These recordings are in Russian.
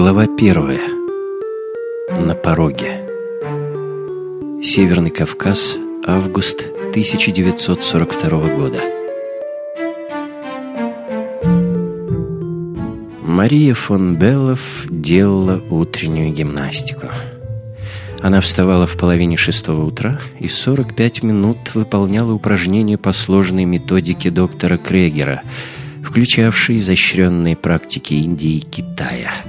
Глава первая. На пороге. Северный Кавказ, август 1942 года. Мария фон Беллов делала утреннюю гимнастику. Она вставала в половине шестого утра и 45 минут выполняла упражнения по сложной методике доктора Крегера, включавшей изощренные практики Индии и Китая –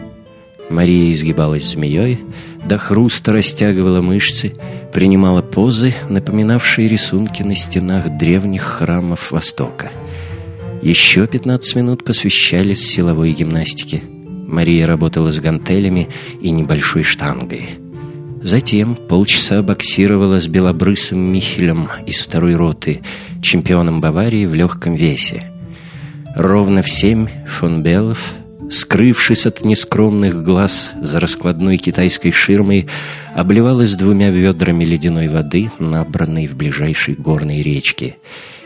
Мария изгибалась змеей, до хруста растягивала мышцы, принимала позы, напоминавшие рисунки на стенах древних храмов Востока. Еще 15 минут посвящались силовой гимнастике. Мария работала с гантелями и небольшой штангой. Затем полчаса боксировала с белобрысым Михелем из второй роты, чемпионом Баварии в легком весе. Ровно в семь фон Белов скрывшись от нескромных глаз за раскладной китайской ширмой, обливалась двумя ведрами ледяной воды, набранной в ближайшей горной речке.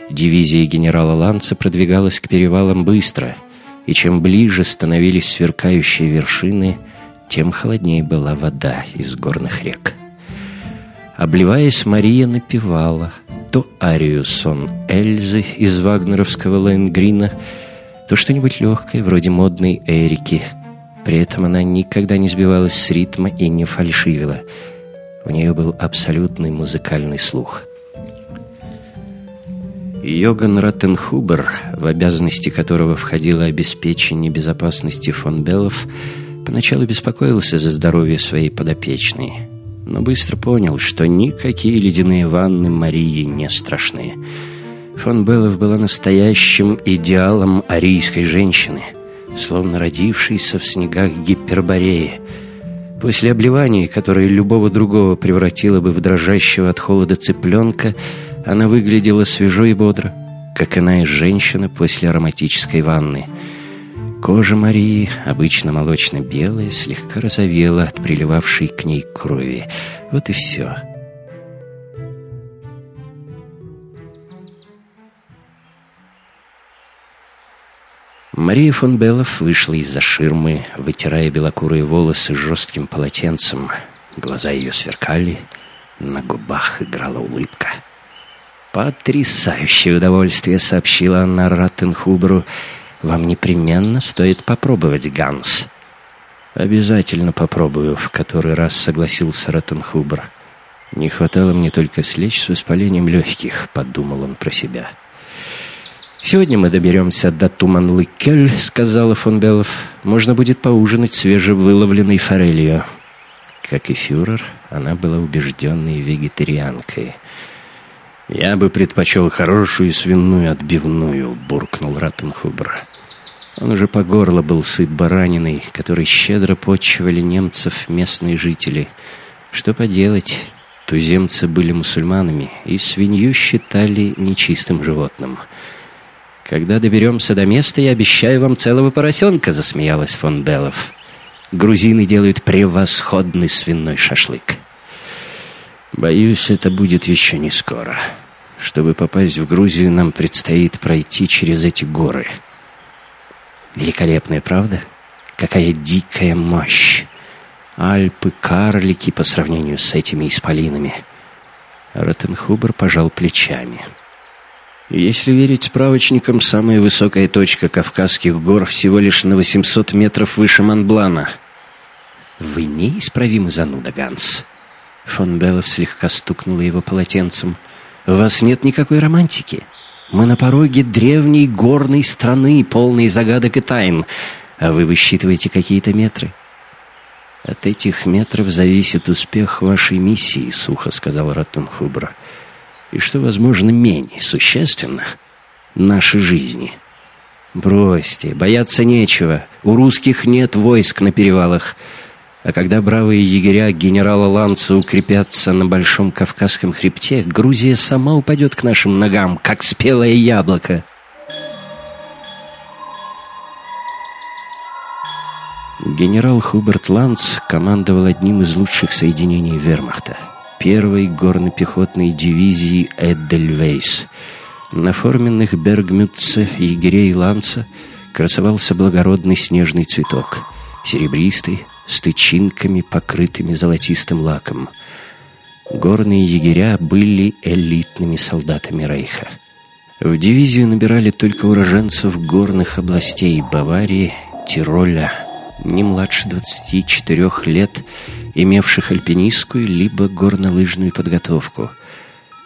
Дивизия генерала Ланца продвигалась к перевалам быстро, и чем ближе становились сверкающие вершины, тем холоднее была вода из горных рек. Обливаясь, Мария напевала то арию сон Эльзы из вагнеровского Лэнгрина — то что-нибудь легкое, вроде модной Эрики. При этом она никогда не сбивалась с ритма и не фальшивила. У нее был абсолютный музыкальный слух. Йоган Раттенхубер, в обязанности которого входило обеспечение безопасности фон Беллов, поначалу беспокоился за здоровье своей подопечной, но быстро понял, что никакие ледяные ванны Марии не страшны. Фон Беллов была настоящим идеалом арийской женщины, словно родившейся в снегах Гипербореи. После обливания, которое любого другого превратило бы в дрожащего от холода цыпленка, она выглядела свежо и бодро, как иная женщина после ароматической ванны. Кожа Марии, обычно молочно-белая, слегка розовела от приливавшей к ней крови. Вот и все. — Мария фон Беллов вышла из-за ширмы, вытирая белокурые волосы жестким полотенцем. Глаза ее сверкали, на губах играла улыбка. «Потрясающее удовольствие!» — сообщила она Раттенхуберу. «Вам непременно стоит попробовать, Ганс». «Обязательно попробую», — в который раз согласился Раттенхубер. «Не хватало мне только слечь с воспалением легких», — подумал он про себя. «Сегодня мы доберемся до Туманлыкель», — сказала фон Беллов. «Можно будет поужинать свежевыловленной форелью». Как и фюрер, она была убежденной вегетарианкой. «Я бы предпочел хорошую свиную отбивную», — буркнул Раттенхубер. Он уже по горло был сыт бараниной, которой щедро почивали немцев местные жители. Что поделать, туземцы были мусульманами, и свинью считали нечистым животным — «Когда доберемся до места, я обещаю вам целого поросенка», — засмеялась фон Беллов. «Грузины делают превосходный свиной шашлык». «Боюсь, это будет еще не скоро. Чтобы попасть в Грузию, нам предстоит пройти через эти горы». «Великолепная, правда? Какая дикая мощь! Альпы — карлики по сравнению с этими исполинами». Ротенхубер пожал плечами. «Ротенхубер» Если верить справочникам, самая высокая точка Кавказских гор всего лишь на 800 метров выше Монблана. «Вы неисправимы зануда, Ганс». Фон Беллов слегка стукнула его полотенцем. «У вас нет никакой романтики. Мы на пороге древней горной страны, полной загадок и тайн, а вы высчитываете какие-то метры». «От этих метров зависит успех вашей миссии», — сухо сказал Раттенхубер. «Раттенхубер» и, что, возможно, менее существенно, наши жизни. Бросьте, бояться нечего. У русских нет войск на перевалах. А когда бравые егеря генерала Ланца укрепятся на Большом Кавказском хребте, Грузия сама упадет к нашим ногам, как спелое яблоко. Генерал Хуберт Ланц командовал одним из лучших соединений вермахта — первой горно-пехотной дивизии Эддельвейс. На форменных Бергмютце егерей Ланца красовался благородный снежный цветок, серебристый, с тычинками, покрытыми золотистым лаком. Горные егеря были элитными солдатами Рейха. В дивизию набирали только уроженцев горных областей Баварии, Тироля, не младше 24 лет, имевших альпинистскую либо горнолыжную подготовку.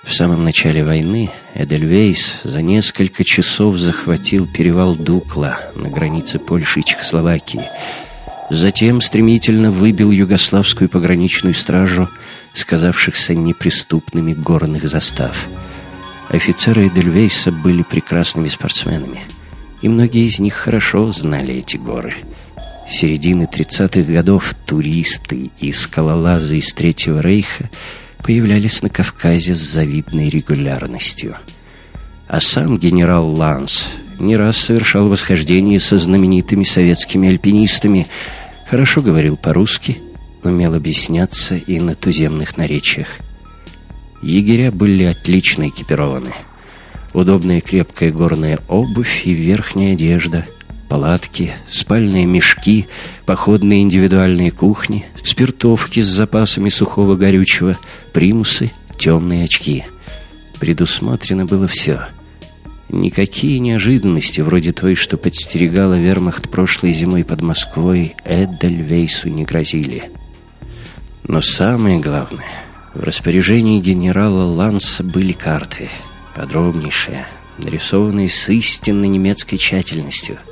В самом начале войны Эдельвейс за несколько часов захватил перевал Дукла на границе Польши и Чехословакии. Затем стремительно выбил югославскую пограничную стражу, сказавшихся неприступными горных застав. Офицеры Эдельвейса были прекрасными спортсменами, и многие из них хорошо знали эти горы – середины 30-х годов туристы и скалолазы из Третьего Рейха появлялись на Кавказе с завидной регулярностью. А сам генерал Ланс не раз совершал восхождение со знаменитыми советскими альпинистами, хорошо говорил по-русски, умел объясняться и на туземных наречиях. Егеря были отлично экипированы. Удобная крепкая горная обувь и верхняя одежда – палатки, спальные мешки, походные индивидуальные кухни, спиртовки с запасами сухого горючего, примусы, темные очки. Предусмотрено было все. Никакие неожиданности, вроде той, что подстерегала вермахт прошлой зимой под Москвой, Эдельвейсу не грозили. Но самое главное, в распоряжении генерала Ланса были карты, подробнейшие, нарисованные с истинно немецкой тщательностью –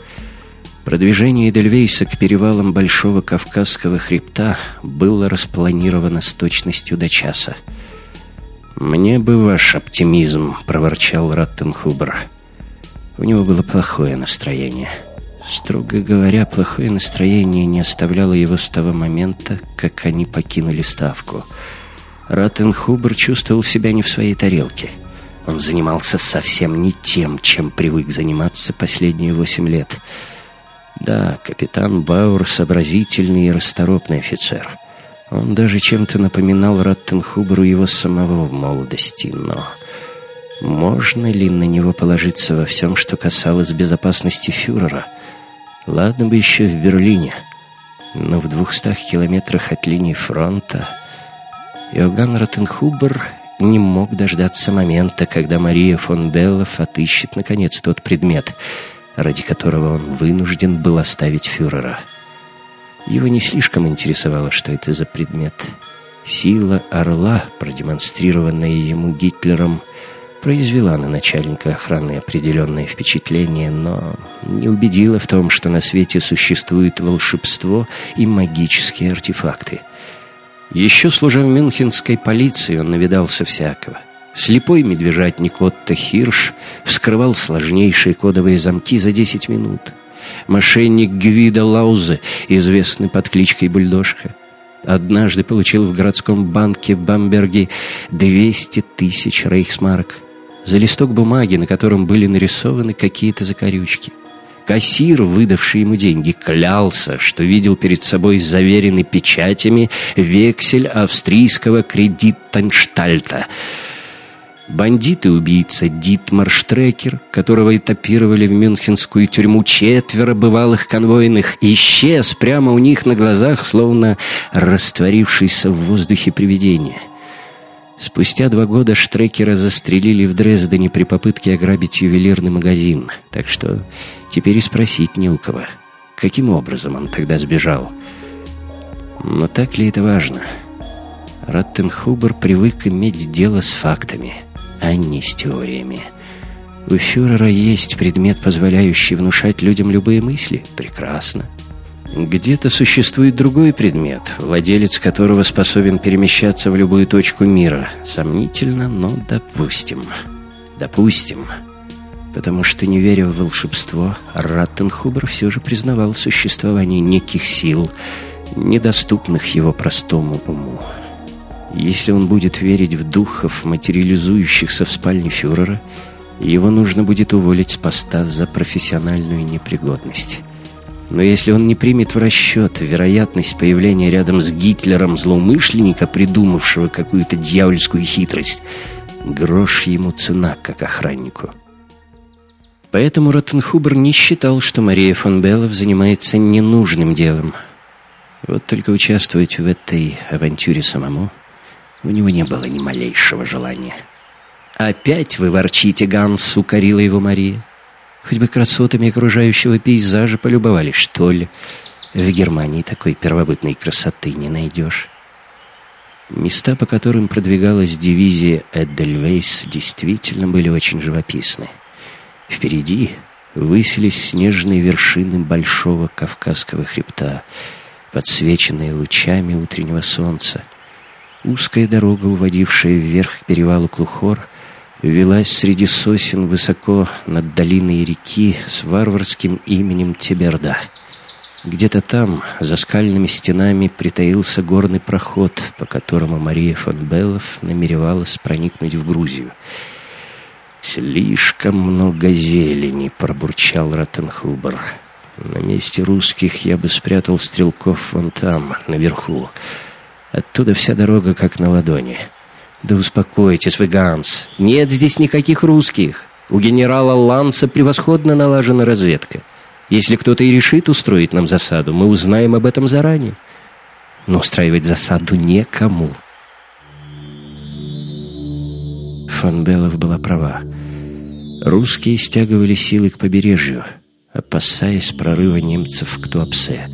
Продвижение Эдельвейса к перевалам Большого Кавказского хребта было распланировано с точностью до часа. «Мне бы ваш оптимизм», — проворчал Раттенхубер. У него было плохое настроение. Строго говоря, плохое настроение не оставляло его с того момента, как они покинули ставку. Раттенхубер чувствовал себя не в своей тарелке. Он занимался совсем не тем, чем привык заниматься последние восемь лет — да, капитан Бауэр — сообразительный и расторопный офицер. Он даже чем-то напоминал Раттенхуберу его самого в молодости, но... Можно ли на него положиться во всем, что касалось безопасности фюрера? Ладно бы еще в Берлине, но в двухстах километрах от линии фронта Иоганн Ротенхубер не мог дождаться момента, когда Мария фон Беллов отыщет, наконец, тот предмет — ради которого он вынужден был оставить фюрера. Его не слишком интересовало, что это за предмет. Сила орла, продемонстрированная ему Гитлером, произвела на начальника охраны определенное впечатление, но не убедила в том, что на свете существует волшебство и магические артефакты. Еще служа в мюнхенской полиции, он навидался всякого. Слепой медвежатник Отто Хирш вскрывал сложнейшие кодовые замки за 10 минут. Мошенник Гвида Лаузе, известный под кличкой Бульдожка, однажды получил в городском банке в Бамберге 200 тысяч рейхсмарок за листок бумаги, на котором были нарисованы какие-то закорючки. Кассир, выдавший ему деньги, клялся, что видел перед собой заверенный печатями вексель австрийского кредиттанштальта — Бандит и убийца Дитмар Штрекер, которого этапировали в мюнхенскую тюрьму четверо бывалых конвойных, исчез прямо у них на глазах, словно растворившийся в воздухе привидение. Спустя два года Штрекера застрелили в Дрездене при попытке ограбить ювелирный магазин, так что теперь и спросить не у кого. Каким образом он тогда сбежал? Но так ли это важно? Раттенхубер привык иметь дело с фактами — а не с теориями. У фюрера есть предмет, позволяющий внушать людям любые мысли. Прекрасно. Где-то существует другой предмет, владелец которого способен перемещаться в любую точку мира. Сомнительно, но допустим. Допустим. Потому что, не веря в волшебство, Раттенхубер все же признавал существование неких сил, недоступных его простому уму. Если он будет верить в духов, материализующихся в спальне фюрера, его нужно будет уволить с поста за профессиональную непригодность. Но если он не примет в расчет вероятность появления рядом с Гитлером злоумышленника, придумавшего какую-то дьявольскую хитрость, грош ему цена, как охраннику. Поэтому Роттенхубер не считал, что Мария фон Беллов занимается ненужным делом – Вот только участвовать в этой авантюре самому у него не было ни малейшего желания. «Опять вы ворчите, Ганс!» — укорила его Мария. «Хоть бы красотами окружающего пейзажа полюбовались, что ли? В Германии такой первобытной красоты не найдешь». Места, по которым продвигалась дивизия Эдельвейс, действительно были очень живописны. Впереди высились снежные вершины большого Кавказского хребта, подсвеченные лучами утреннего солнца. Узкая дорога, уводившая вверх к перевалу Клухор, велась среди сосен высоко над долиной реки с варварским именем Теберда — где-то там, за скальными стенами, притаился горный проход, по которому Мария фон Беллов намеревалась проникнуть в Грузию. «Слишком много зелени», — пробурчал Ротенхубер. «На месте русских я бы спрятал стрелков вон там, наверху. Оттуда вся дорога как на ладони». «Да успокойтесь вы, Ганс. Нет здесь никаких русских. У генерала Ланса превосходно налажена разведка». Если кто-то и решит устроить нам засаду, мы узнаем об этом заранее. Но устраивать засаду некому. Беллов была права. Русские стягивали силы к побережью, опасаясь прорыва немцев к Туапсе.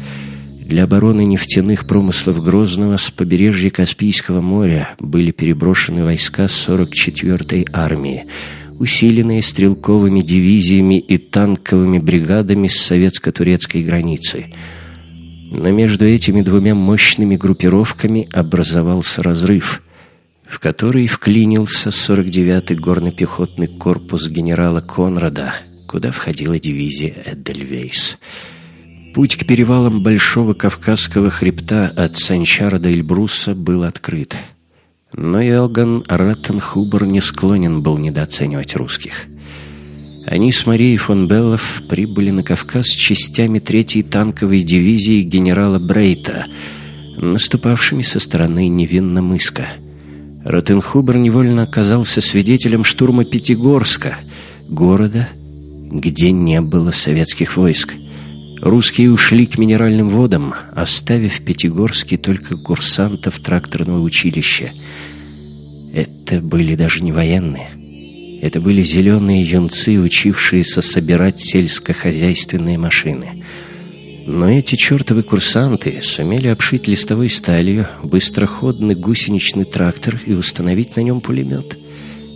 Для обороны нефтяных промыслов Грозного с побережья Каспийского моря были переброшены войска 44-й армии – усиленные стрелковыми дивизиями и танковыми бригадами с советско-турецкой границы. Но между этими двумя мощными группировками образовался разрыв, в который вклинился 49-й горно-пехотный корпус генерала Конрада, куда входила дивизия Эдельвейс. Путь к перевалам Большого Кавказского хребта от Санчара до Эльбруса был открыт – но Иоганн Раттенхубер не склонен был недооценивать русских. Они с Марией фон Беллов прибыли на Кавказ с частями третьей танковой дивизии генерала Брейта, наступавшими со стороны Невинномыска. Ротенхубер невольно оказался свидетелем штурма Пятигорска, города, где не было советских войск. Русские ушли к минеральным водам, оставив Пятигорске только курсантов тракторного училища. Это были даже не военные. Это были зеленые юнцы, учившиеся собирать сельскохозяйственные машины. Но эти чертовы курсанты сумели обшить листовой сталью быстроходный гусеничный трактор и установить на нем пулемет.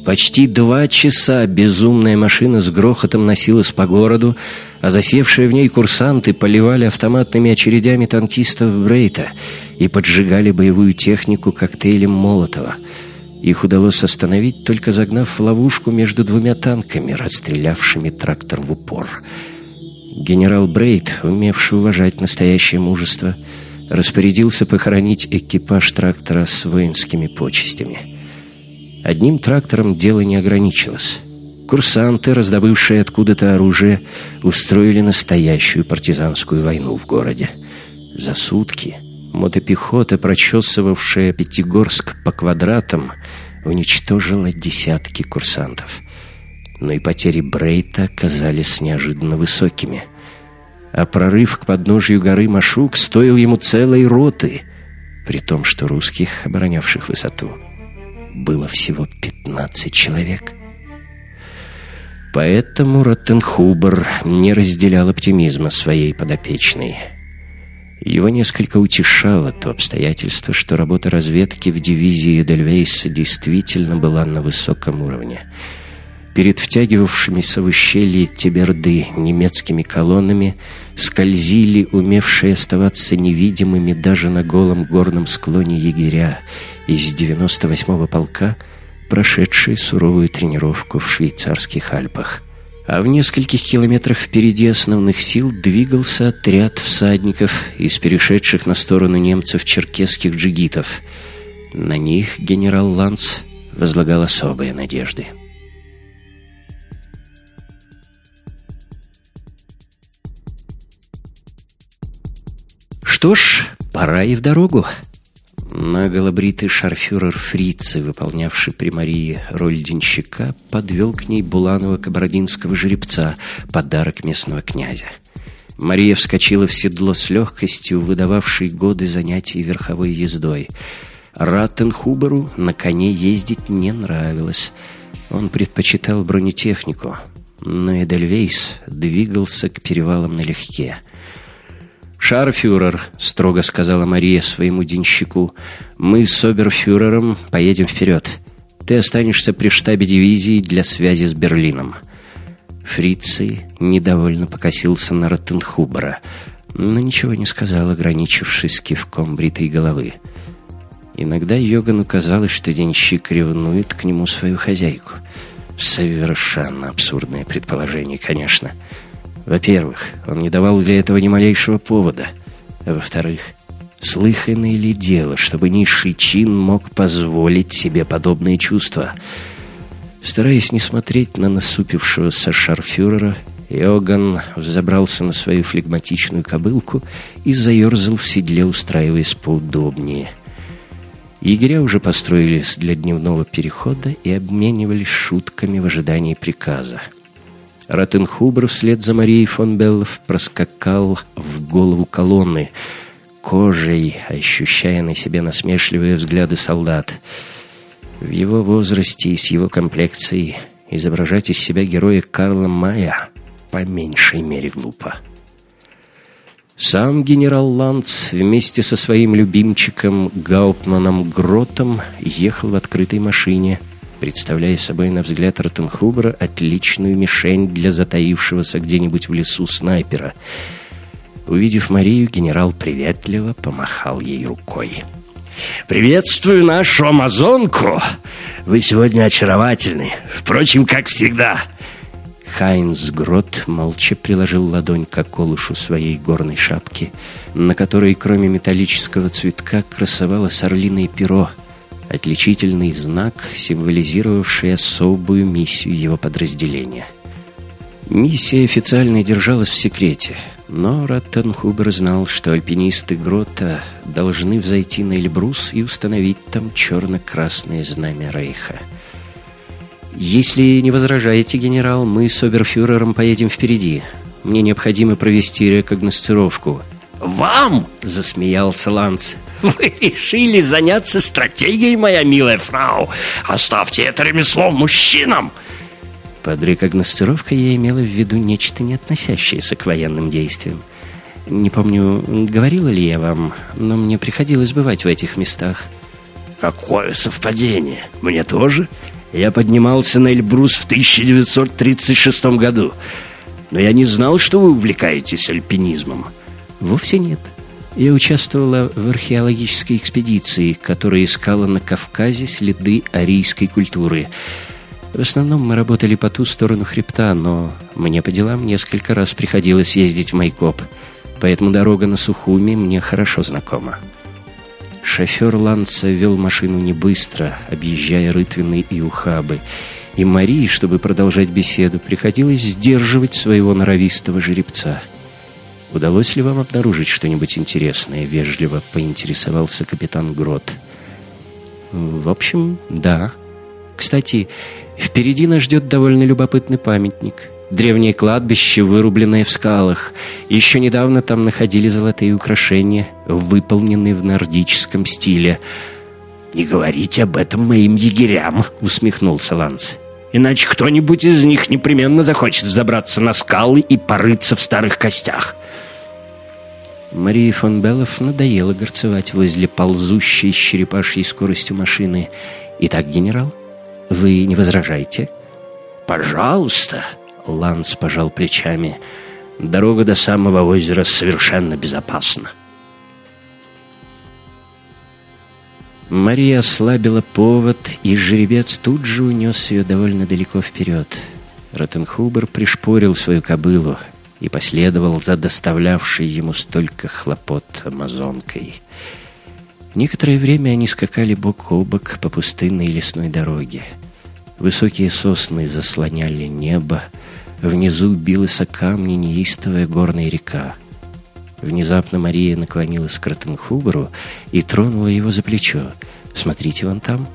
Почти два часа безумная машина с грохотом носилась по городу, а засевшие в ней курсанты поливали автоматными очередями танкистов Брейта и поджигали боевую технику коктейлем Молотова. Их удалось остановить, только загнав в ловушку между двумя танками, расстрелявшими трактор в упор. Генерал Брейт, умевший уважать настоящее мужество, распорядился похоронить экипаж трактора с воинскими почестями. Одним трактором дело не ограничилось. Курсанты, раздобывшие откуда-то оружие, устроили настоящую партизанскую войну в городе. За сутки мотопехота, прочесывавшая Пятигорск по квадратам, уничтожила десятки курсантов. Но и потери Брейта оказались неожиданно высокими. А прорыв к подножию горы Машук стоил ему целой роты, при том, что русских, оборонявших высоту, было всего 15 человек. Поэтому Роттенхубер не разделял оптимизма своей подопечной. Его несколько утешало то обстоятельство, что работа разведки в дивизии Эдельвейса действительно была на высоком уровне. Перед втягивавшимися в ущелье Тиберды немецкими колоннами скользили умевшие оставаться невидимыми даже на голом горном склоне егеря из 98-го полка — прошедшие суровую тренировку в швейцарских Альпах. А в нескольких километрах впереди основных сил двигался отряд всадников из перешедших на сторону немцев черкесских джигитов. На них генерал Ланс возлагал особые надежды. Что ж, пора и в дорогу. Наголобритый шарфюрер Фрицы, выполнявший при Марии роль денщика, подвел к ней буланого кабардинского жеребца, подарок местного князя. Мария вскочила в седло с легкостью, выдававшей годы занятий верховой ездой. Раттенхуберу на коне ездить не нравилось. Он предпочитал бронетехнику, но Эдельвейс двигался к перевалам налегке. «Шарфюрер», — строго сказала Мария своему денщику, — «мы с оберфюрером поедем вперед. Ты останешься при штабе дивизии для связи с Берлином». Фриций недовольно покосился на Роттенхубера, но ничего не сказал, ограничившись кивком бритой головы. Иногда Йогану казалось, что денщик ревнует к нему свою хозяйку. Совершенно абсурдное предположение, конечно. Во-первых, он не давал для этого ни малейшего повода. А во-вторых, слыханное ли дело, чтобы низший чин мог позволить себе подобные чувства — Стараясь не смотреть на насупившегося шарфюрера, Иоганн взобрался на свою флегматичную кобылку и заерзал в седле, устраиваясь поудобнее. Егеря уже построились для дневного перехода и обменивались шутками в ожидании приказа. Ротенхубер вслед за Марией фон Беллов проскакал в голову колонны, кожей ощущая на себе насмешливые взгляды солдат — в его возрасте и с его комплекцией изображать из себя героя Карла Мая по меньшей мере глупо. Сам генерал Ланц вместе со своим любимчиком Гауптманом Гротом ехал в открытой машине, представляя собой на взгляд Ротенхубера отличную мишень для затаившегося где-нибудь в лесу снайпера. Увидев Марию, генерал приветливо помахал ей рукой. Приветствую нашу амазонку. Вы сегодня очаровательны. Впрочем, как всегда. Хайнс Грот молча приложил ладонь к околышу своей горной шапки, на которой, кроме металлического цветка, красовалось орлиное перо, отличительный знак, символизировавший особую миссию его подразделения. Миссия официально держалась в секрете — но Раттенхубер знал, что альпинисты Грота должны взойти на Эльбрус и установить там черно-красное знамя Рейха. «Если не возражаете, генерал, мы с оберфюрером поедем впереди. Мне необходимо провести рекогносцировку». «Вам?» — засмеялся Ланц. «Вы решили заняться стратегией, моя милая фрау? Оставьте это ремесло мужчинам!» Под рекогностировкой я имела в виду нечто не относящееся к военным действиям. Не помню, говорила ли я вам, но мне приходилось бывать в этих местах. Какое совпадение! Мне тоже? Я поднимался на Эльбрус в 1936 году. Но я не знал, что вы увлекаетесь альпинизмом. Вовсе нет. Я участвовала в археологической экспедиции, которая искала на Кавказе следы арийской культуры – в основном мы работали по ту сторону хребта, но мне по делам несколько раз приходилось ездить в Майкоп, поэтому дорога на Сухуми мне хорошо знакома. Шофер Ланца вел машину не быстро, объезжая рытвины и ухабы, и Марии, чтобы продолжать беседу, приходилось сдерживать своего норовистого жеребца. «Удалось ли вам обнаружить что-нибудь интересное?» — вежливо поинтересовался капитан Грот. «В общем, да», кстати, впереди нас ждет довольно любопытный памятник. Древнее кладбище, вырубленное в скалах. Еще недавно там находили золотые украшения, выполненные в нордическом стиле. «Не говорите об этом моим егерям», — усмехнулся Ланс. «Иначе кто-нибудь из них непременно захочет забраться на скалы и порыться в старых костях». Марии фон Беллов надоело горцевать возле ползущей с черепашьей скоростью машины. «Итак, генерал, вы не возражаете?» «Пожалуйста!» — Ланс пожал плечами. «Дорога до самого озера совершенно безопасна». Мария ослабила повод, и жеребец тут же унес ее довольно далеко вперед. Ротенхубер пришпорил свою кобылу и последовал за доставлявшей ему столько хлопот амазонкой. Некоторое время они скакали бок о бок по пустынной лесной дороге. Высокие сосны заслоняли небо, внизу билась о камни неистовая горная река. Внезапно Мария наклонилась к Ротенхуберу и тронула его за плечо. «Смотрите вон там».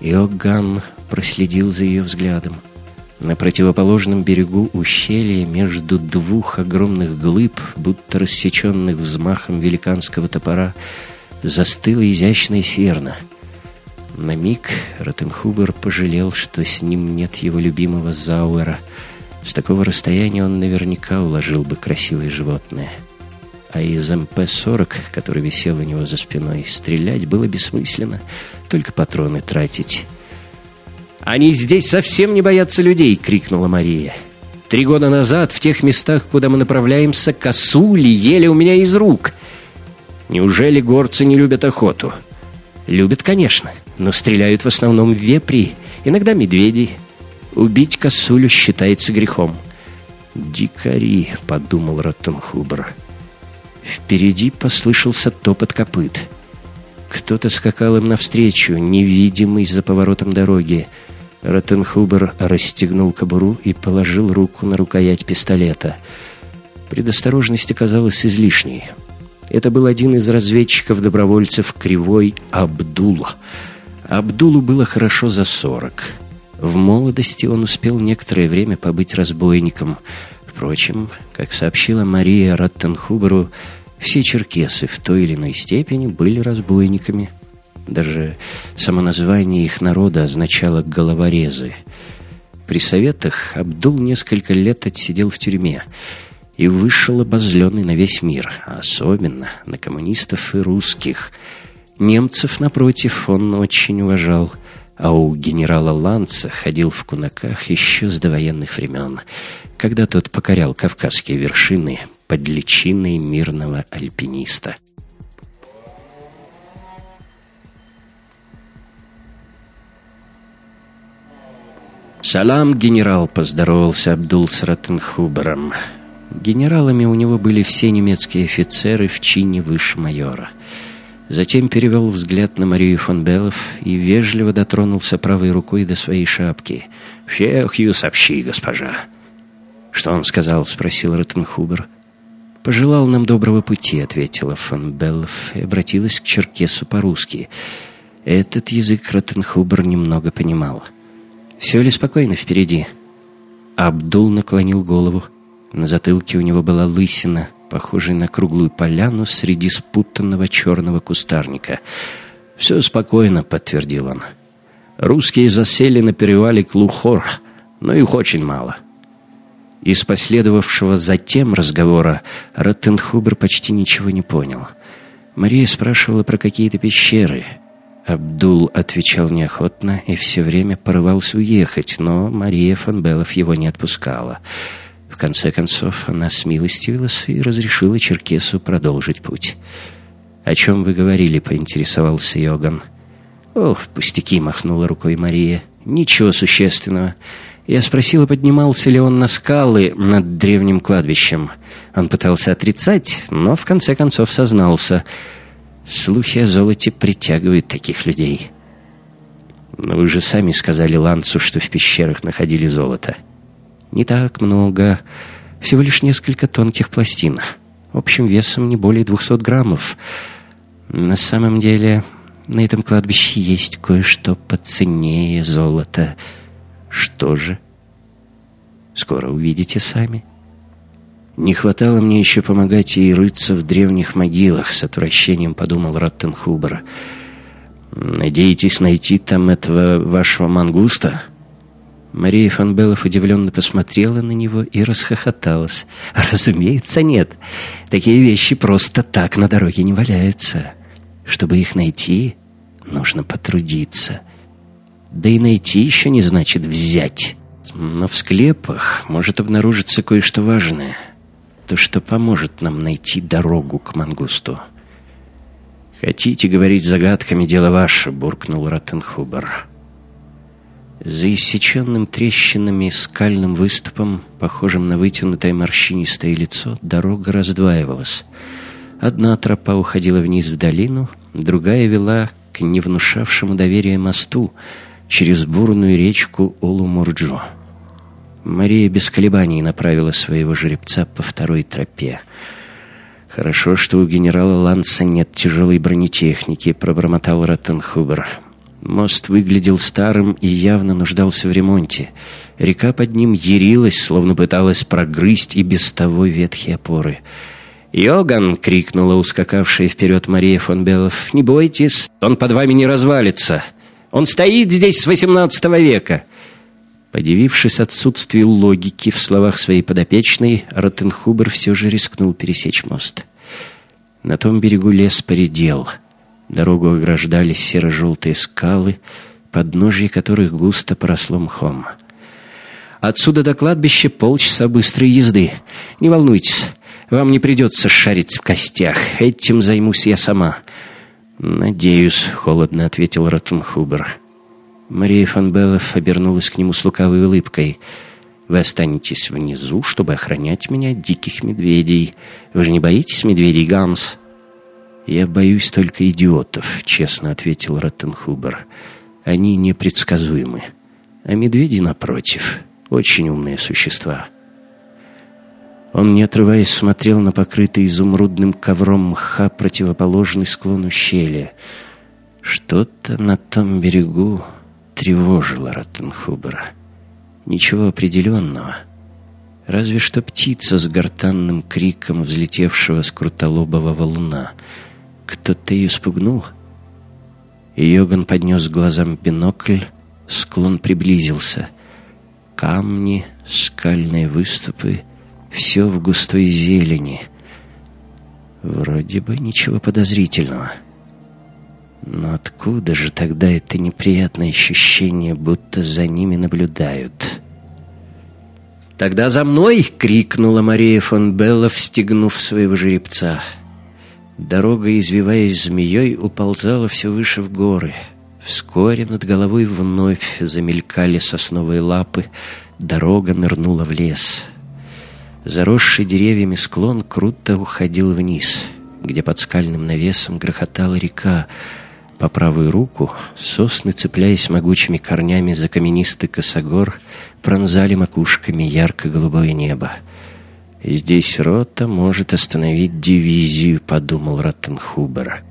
Иоганн проследил за ее взглядом. На противоположном берегу ущелья между двух огромных глыб, будто рассеченных взмахом великанского топора, застыла изящная серна. На миг Ротенхубер пожалел, что с ним нет его любимого Зауэра. С такого расстояния он наверняка уложил бы красивое животное. А из МП-40, который висел у него за спиной, стрелять было бессмысленно, только патроны тратить. «Они здесь совсем не боятся людей!» — крикнула Мария. «Три года назад в тех местах, куда мы направляемся, косули ели у меня из рук. Неужели горцы не любят охоту?» «Любят, конечно, но стреляют в основном вепри, иногда медведей. Убить косулю считается грехом». «Дикари», — подумал Роттенхубер. Впереди послышался топот копыт. Кто-то скакал им навстречу, невидимый за поворотом дороги. Ротенхубер расстегнул кобуру и положил руку на рукоять пистолета. Предосторожность оказалась излишней. Это был один из разведчиков-добровольцев Кривой Абдула. Абдулу было хорошо за сорок. В молодости он успел некоторое время побыть разбойником. Впрочем, как сообщила Мария Раттенхуберу, все черкесы в той или иной степени были разбойниками – даже само название их народа означало «головорезы». При советах Абдул несколько лет отсидел в тюрьме и вышел обозленный на весь мир, а особенно на коммунистов и русских. Немцев, напротив, он очень уважал, а у генерала Ланца ходил в кунаках еще с довоенных времен, когда тот покорял кавказские вершины под личиной мирного альпиниста. «Салам, генерал!» — поздоровался Абдул с Ротенхубером. Генералами у него были все немецкие офицеры в чине выше майора. Затем перевел взгляд на Марию фон Беллов и вежливо дотронулся правой рукой до своей шапки. «Всех ю сообщи, госпожа!» «Что он сказал?» — спросил Ротенхубер. «Пожелал нам доброго пути», — ответила фон Беллов и обратилась к черкесу по-русски. Этот язык Ротенхубер немного понимал. «Всех все ли спокойно впереди?» Абдул наклонил голову. На затылке у него была лысина, похожая на круглую поляну среди спутанного черного кустарника. «Все спокойно», — подтвердил он. «Русские засели на перевале Клухор, но их очень мало». Из последовавшего затем разговора Роттенхубер почти ничего не понял. Мария спрашивала про какие-то пещеры — Абдул отвечал неохотно и все время порывался уехать, но Мария фон Беллов его не отпускала. В конце концов, она смилостивилась и разрешила Черкесу продолжить путь. «О чем вы говорили?» — поинтересовался Йоган. «О, пустяки!» — махнула рукой Мария. «Ничего существенного. Я спросила, поднимался ли он на скалы над древним кладбищем. Он пытался отрицать, но в конце концов сознался — Слухи о золоте притягивают таких людей. Но вы же сами сказали Лансу, что в пещерах находили золото. Не так много. Всего лишь несколько тонких пластин. Общим весом не более 200 граммов. На самом деле, на этом кладбище есть кое-что поценнее золота. Что же? Скоро увидите сами. Не хватало мне еще помогать ей рыться в древних могилах, с отвращением подумал Роттенхубер. «Надеетесь найти там этого вашего мангуста?» Мария фон Беллов удивленно посмотрела на него и расхохоталась. «Разумеется, нет. Такие вещи просто так на дороге не валяются. Чтобы их найти, нужно потрудиться. Да и найти еще не значит взять. Но в склепах может обнаружиться кое-что важное» то, что поможет нам найти дорогу к Мангусту. «Хотите говорить загадками, дело ваше», — буркнул Роттенхубер. За иссеченным трещинами скальным выступом, похожим на вытянутое морщинистое лицо, дорога раздваивалась. Одна тропа уходила вниз в долину, другая вела к невнушавшему доверия мосту через бурную речку Олумурджо. Мария без колебаний направила своего жеребца по второй тропе. «Хорошо, что у генерала Ланса нет тяжелой бронетехники», — пробормотал Роттенхубер. Мост выглядел старым и явно нуждался в ремонте. Река под ним ярилась, словно пыталась прогрызть и без того ветхие опоры. «Йоган!» — крикнула ускакавшая вперед Мария фон Белов. «Не бойтесь, он под вами не развалится. Он стоит здесь с XVIII века!» Подивившись отсутствию логики в словах своей подопечной, Ротенхубер все же рискнул пересечь мост. На том берегу лес поредел. Дорогу ограждали серо-желтые скалы, подножье которых густо поросло мхом. «Отсюда до кладбища полчаса быстрой езды. Не волнуйтесь, вам не придется шарить в костях. Этим займусь я сама». «Надеюсь», — холодно ответил Ротенхубер. Мария фон Беллов обернулась к нему с лукавой улыбкой. «Вы останетесь внизу, чтобы охранять меня от диких медведей. Вы же не боитесь медведей, Ганс?» «Я боюсь только идиотов», — честно ответил Роттенхубер. «Они непредсказуемы. А медведи, напротив, очень умные существа». Он, не отрываясь, смотрел на покрытый изумрудным ковром мха противоположный склон ущелья. Что-то на том берегу тревожило Роттенхубера. Ничего определенного. Разве что птица с гортанным криком взлетевшего с крутолобого валуна. Кто-то ее спугнул. Йоган поднес глазам бинокль, склон приблизился. Камни, скальные выступы, все в густой зелени. Вроде бы ничего подозрительного. — но откуда же тогда это неприятное ощущение, будто за ними наблюдают? «Тогда за мной!» — крикнула Мария фон Беллов, стегнув своего жеребца. Дорога, извиваясь змеей, уползала все выше в горы. Вскоре над головой вновь замелькали сосновые лапы, дорога нырнула в лес. Заросший деревьями склон круто уходил вниз, где под скальным навесом грохотала река, по правую руку сосны, цепляясь могучими корнями за каменистый косогор, пронзали макушками ярко-голубое небо. «Здесь рота может остановить дивизию», — подумал Роттенхубер.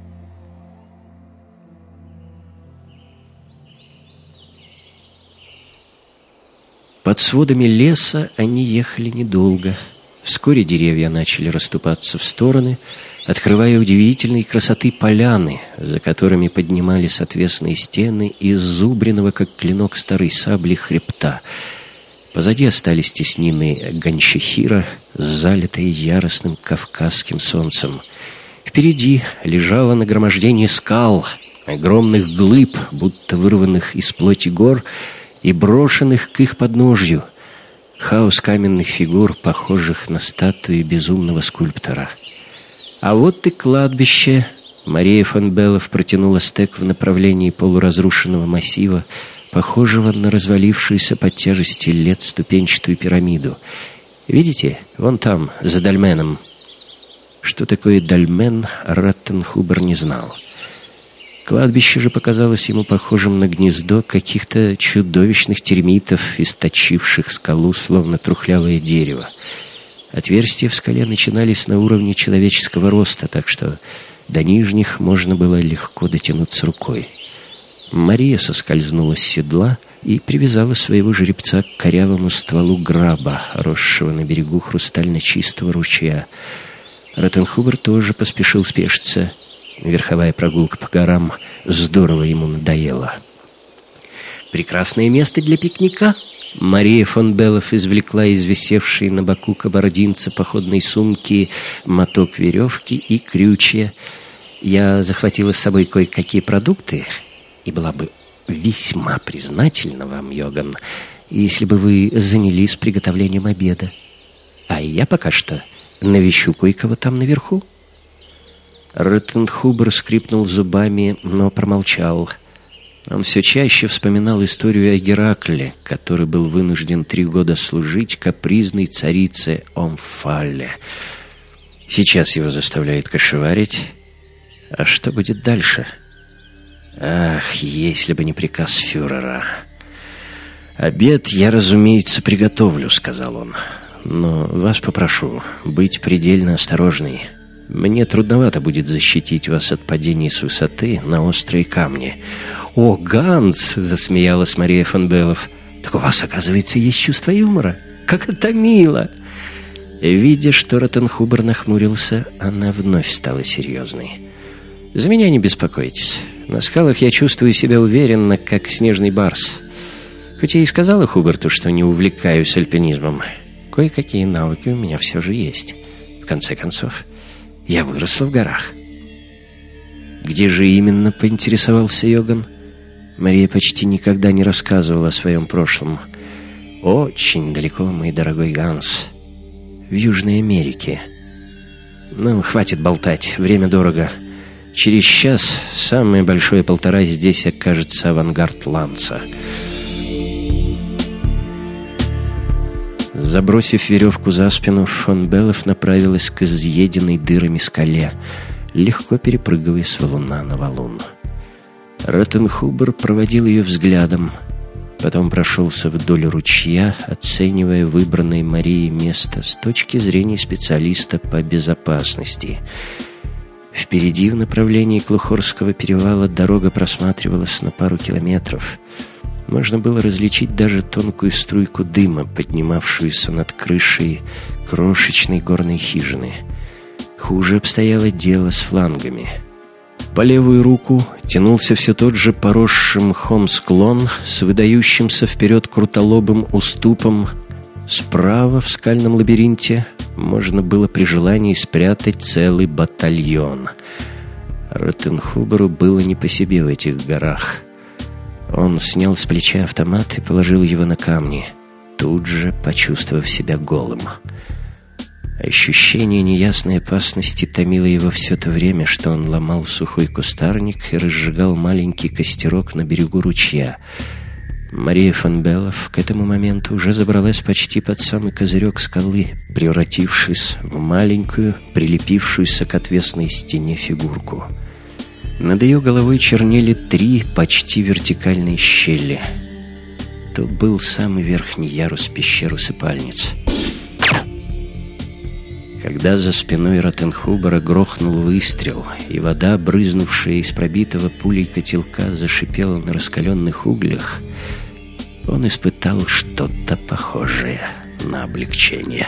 Под сводами леса они ехали недолго. Вскоре деревья начали расступаться в стороны — открывая удивительной красоты поляны, за которыми поднимались отвесные стены из зубренного, как клинок старой сабли, хребта. Позади остались теснины Ганщехира, залитые яростным кавказским солнцем. Впереди лежало нагромождение скал, огромных глыб, будто вырванных из плоти гор и брошенных к их подножью. Хаос каменных фигур, похожих на статуи безумного скульптора — а вот и кладбище. Мария фон Беллов протянула стек в направлении полуразрушенного массива, похожего на развалившуюся под тяжестью лет ступенчатую пирамиду. Видите, вон там, за дольменом. Что такое дольмен, Раттенхубер не знал. Кладбище же показалось ему похожим на гнездо каких-то чудовищных термитов, источивших скалу, словно трухлявое дерево. Отверстия в скале начинались на уровне человеческого роста, так что до нижних можно было легко дотянуться рукой. Мария соскользнула с седла и привязала своего жеребца к корявому стволу граба, росшего на берегу хрустально чистого ручья. Ротенхубер тоже поспешил спешиться. Верховая прогулка по горам здорово ему надоела. «Прекрасное место для пикника», Мария фон Беллов извлекла из висевшей на боку кабардинца походной сумки моток веревки и крючья. Я захватила с собой кое-какие продукты и была бы весьма признательна вам, Йоган, если бы вы занялись приготовлением обеда. А я пока что навещу кое-кого там наверху. Ротенхубер скрипнул зубами, но промолчал — он все чаще вспоминал историю о Геракле, который был вынужден три года служить капризной царице Омфалле. Сейчас его заставляют кошеварить. А что будет дальше? Ах, если бы не приказ фюрера. «Обед я, разумеется, приготовлю», — сказал он. «Но вас попрошу быть предельно осторожной. Мне трудновато будет защитить вас от падений с высоты на острые камни. «О, Ганс!» — засмеялась Мария фон Беллов. «Так у вас, оказывается, есть чувство юмора. Как это мило!» Видя, что Ротенхубер нахмурился, она вновь стала серьезной. «За меня не беспокойтесь. На скалах я чувствую себя уверенно, как снежный барс. Хоть я и сказала Хуберту, что не увлекаюсь альпинизмом, кое-какие навыки у меня все же есть. В конце концов, я выросла в горах». «Где же именно?» — поинтересовался Йоган. Мария почти никогда не рассказывала о своем прошлом. «Очень далеко, мой дорогой Ганс. В Южной Америке. Ну, хватит болтать, время дорого. Через час, самое большое полтора, здесь окажется авангард Ланса». Забросив веревку за спину, фон Беллов направилась к изъеденной дырами скале — легко перепрыгивая с валуна на валун. Ротенхубер проводил ее взглядом, потом прошелся вдоль ручья, оценивая выбранное Марией место с точки зрения специалиста по безопасности. Впереди в направлении Клухорского перевала дорога просматривалась на пару километров. Можно было различить даже тонкую струйку дыма, поднимавшуюся над крышей крошечной горной хижины — Хуже обстояло дело с флангами. По левую руку тянулся все тот же поросший мхом склон с выдающимся вперед крутолобым уступом. Справа в скальном лабиринте можно было при желании спрятать целый батальон. Ротенхуберу было не по себе в этих горах. Он снял с плеча автомат и положил его на камни, тут же почувствовав себя голым. Ощущение неясной опасности томило его все то время, что он ломал сухой кустарник и разжигал маленький костерок на берегу ручья. Мария фон Беллов к этому моменту уже забралась почти под самый козырек скалы, превратившись в маленькую, прилепившуюся к отвесной стене фигурку. Над ее головой чернели три почти вертикальные щели. То был самый верхний ярус пещеры усыпальниц — когда за спиной Ротенхубера грохнул выстрел, и вода, брызнувшая из пробитого пулей котелка, зашипела на раскаленных углях, он испытал что-то похожее на облегчение.